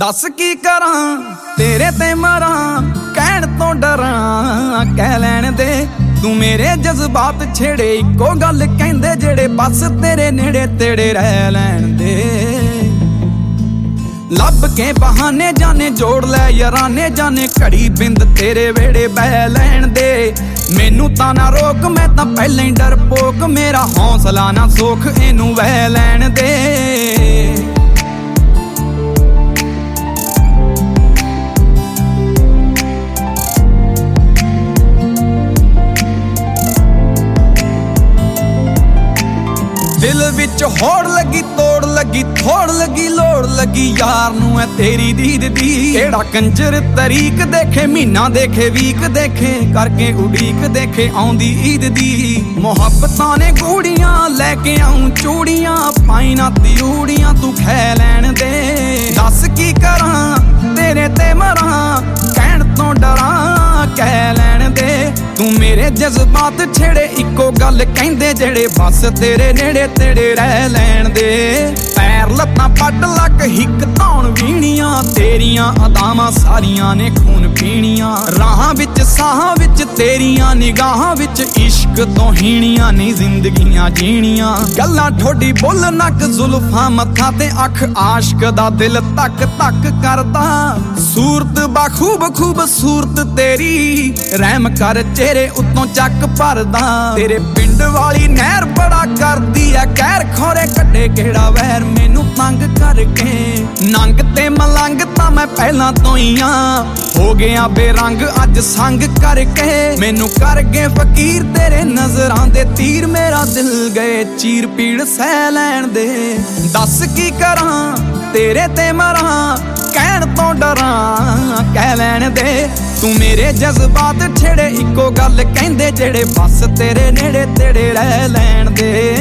ਦੱਸ ਕੀ ਕਰਾਂ? ਤੇਰੇ ਤੇ ਮਰਾਂ, ਕਹਿਣ ਤੋਂ ਡਰਾਂ। ਕਹਿ ਲੈਣ ਦੇ, ਤੂੰ ਮੇਰੇ ਜਜ਼ਬਾਤ ਛੇੜੇ। ਇੱਕੋ ਗੱਲ ਕਹਿੰਦੇ ਜਿਹੜੇ ਬਸ ਤੇਰੇ ਨੇੜੇ ਤੇੜੇ ਰਹਿ ਲੈਣ ਦੇ। ਲੱਭ ਕੇ ਬਹਾਨੇ ਜਾਣੇ ਜੋੜ ਲੈ ਯਾਰਾਨੇ ਜਾਣੇ ਘੜੀ ਬਿੰਦ ਤੇਰੇ ਵੇੜੇ ਬਹਿ ਲੈਣ ਦੇ। ਮੈਨੂੰ ਤਾਂ ਨਾ ਰੋਕ, ਮੈਂ ਤਾਂ ਪਹਿਲਾਂ ਹੀ ਡਰਪੋਕ ਮੇਰਾ ਹੌਸਲਾ ਨਾ ਸੋਖ, ਇਹਨੂੰ ਵਹਿ ਲੈਣ ਦੇ। ਦਿਲ ਵਿੱਚ ਹੋੜ ਲੱਗੀ, ਤੋੜ ਲੱਗੀ, ਥੋੜ ਲੱਗੀ, ਲੋੜ ਲੱਗੀ, ਯਾਰ ਨੂੰ ਐ ਤੇਰੀ ਦੀਦ ਦੀ। ਕਿਹੜਾ ਕੰਜਰ ਤਰੀਕ ਦੇਖੇ, ਮਹੀਨਾ ਦੇਖੇ, ਵੀਕ ਦੇਖੇ, ਕਰਕੇ ਉਡੀਕ ਦੇਖੇ, ਆਉਂਦੀ ਈਦ ਦੀ। ਮੁਹੱਬਤਾਂ ਨੇ ਗੂੜੀਆਂ ਲੈ ਕੇ ਆਉਂ ਚੂੜੀਆਂ ਪਾਈ ਨਾ ਤਿਊੜੀਆਂ ਤੂੰ ਖੈ ਲੈਣ ਦੇ। ਦੱਸ ਕੀ ਕਰਾਂ ਤੂੰ ਮੇਰੇ ਜਜ਼ਬਾਤ ਛੇੜੇ, ਇੱਕੋ ਗੱਲ ਕਹਿੰਦੇ ਜਿਹੜੇ ਬਸ ਤੇਰੇ ਨੇੜੇ ਤੇੜੇ ਰਹਿ ਲੈਣ ਦੇ। ਪੈਰ ਲੱਤਾਂ ਪੱਟ ਲੱਕ ਹਿੱਕ ਧੌਣ ਵੀਣੀਆਂ। ਤੇਰੀਆਂ ਅਦਾਵਾਂ ਸਾਰੀਆਂ ਨੇ ਖੂਨ ਪੀਣੀਆਂ। ਰਾਹਾਂ ਵਿੱਚ, ਸਾਹਾਂ ਵਿੱਚ, ਤੇਰੀਆਂ ਨਿਗਾਹਾਂ ਵਿੱਚ ਇਸ਼ਕ ਤੋਂ ਹੀਣੀਆਂ ਨਹੀਂ ਜ਼ਿੰਦਗੀਆਂ ਜੀਣੀਆਂ। ਗੱਲਾਂ ਠੋਡੀ ਬੁੱਲ ਨੱਕ, ਜ਼ੁਲਫਾਂ ਮੱਥਾ ਤੇ ਅੱਖ, ਆਸ਼ਕ ਦਾ ਦਿਲ ਤੱਕ ਤੱਕ ਕਰਦਾ। ਸੂਰਤ ਬਾਖੂਬ ਖੂਬਸੂਰਤ ਤੇਰੀ, ਰਹਿਮ ਕਰ ਚਿਹਰੇ ਉਤੋਂ ਚੱਕ ਭਰਦਾ। ਤੇਰੇ ਪਿੰਡ ਵਾਲੀ ਨਹਿਰ ਬੜਾ ਕਰਦੀ ਐ ਕਹਿਰ ਖੋਰੇ ਕੱਢੇ ਕਿਹੜਾ ਵੈਰ ਤੰਗ ਕਰਕੇ। ਨੰਗ ਤੇ ਮਲੰਗ ਤਾਂ ਮੈਂ ਪਹਿਲਾਂ ਤੋਂ ਹੀ ਆ। ਹੋ ਗਿਆ ਬੇਰੰਗ, ਅੱਜ ਸੰਗ ਕਰਕੇ। ਮੈਨੂੰ ਕਰ ਗਏ ਫਕੀਰ, ਤੇਰੇ ਨਜ਼ਰਾਂ ਦੇ ਤੀਰ। ਮੇਰਾ ਦਿਲ ਗਏ ਚੀਰ ਪੀੜ ਸਹਿ ਲੈਣ ਦੇ। ਦੱਸ ਕੀ ਕਰਾਂ, ਤੇਰੇ ਤੇ ਮਰਾਂ, ਕਹਿਣ ਤੋਂ ਡਰਾਂ, ਕਹਿ ਲੈਣ ਦੇ। ਤੂੰ ਮੇਰੇ ਜਜ਼ਬਾਤ ਛੇੜੇ, ਇੱਕੋ ਗੱਲ ਕਹਿੰਦੇ ਜਿਹੜੇ ਬਸ ਤੇਰੇ ਨੇੜੇ ਤੇੜੇ ਰਹਿ ਲੈਣ ਦੇ।